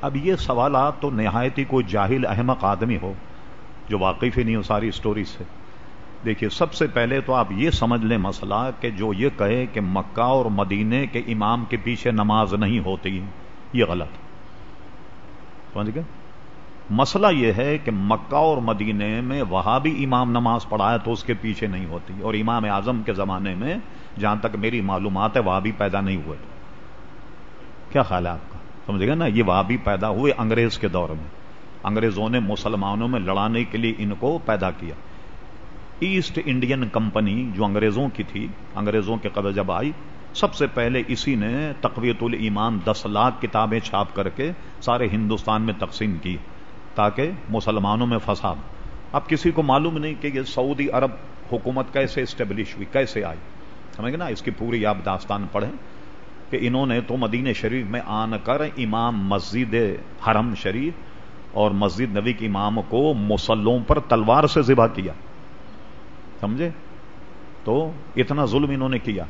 اب یہ سوالات تو نہایت ہی کوئی جاہل احمق آدمی ہو جو واقف ہی نہیں ہو ساری اسٹوری سے۔ دیکھیے، سب سے پہلے تو آپ یہ سمجھ لیں مسئلہ کہ جو یہ کہے کہ مکہ اور مدینے کے امام کے پیچھے نماز نہیں ہوتی، یہ غلط۔ سمجھ گئے؟ مسئلہ یہ ہے کہ مکہ اور مدینے میں وہاں بھی امام نماز پڑھا ہے تو اس کے پیچھے نہیں ہوتی۔ اور امام اعظم کے زمانے میں جہاں تک میری معلومات ہے وہاں بھی پیدا نہیں ہوئے۔ کیا خیال ہے آپ کا سمجھ گئے نا، یہ وہاں بھی پیدا ہوئے انگریز کے دور میں۔ انگریزوں نے مسلمانوں میں لڑانے کے لیے ان کو پیدا کیا۔ ایسٹ انڈین کمپنی جو انگریزوں کی تھی، انگریزوں کے قبل جب آئی، سب سے پہلے اسی نے تقویت الایمان دس لاکھ کتابیں چھاپ کر کے سارے ہندوستان میں تقسیم کی تاکہ مسلمانوں میں فساد۔ اب کسی کو معلوم نہیں کہ یہ سعودی عرب حکومت کیسے اسٹیبلش ہوئی، کیسے آئی۔ سمجھ گئے نا؟ اس کی پوری آپ داستان پڑھیں۔ کہ انہوں نے تو مدینہ شریف میں آن کر امام مسجد حرم شریف اور مسجد نبی کے امام کو مسلوں پر تلوار سے ذبح کیا۔ سمجھے؟ تو اتنا ظلم انہوں نے کیا۔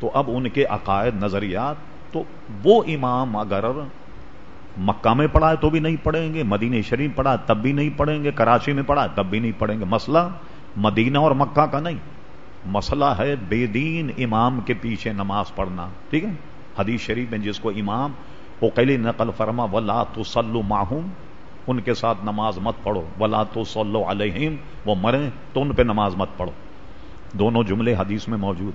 تو اب ان کے عقائد، نظریات، تو وہ امام اگر مکہ میں پڑھا ہے تو بھی نہیں پڑھیں گے، مدینہ شریف پڑھا تب بھی نہیں پڑھیں گے، کراچی میں پڑھا تب بھی نہیں پڑھیں گے۔ مسئلہ مدینہ اور مکہ کا نہیں۔ مسئلہ ہے بے دین امام کے پیچھے نماز پڑھنا، ٹھیک ہے؟ حدیث شریف میں جس کو امام اوکیلی نقل فرما، ولا تو سلو ماہوم ان کے ساتھ نماز مت پڑھو۔ ولا تو سلو علیہم وہ مریں تو ان پہ نماز مت پڑھو۔ دونوں جملے حدیث میں موجود۔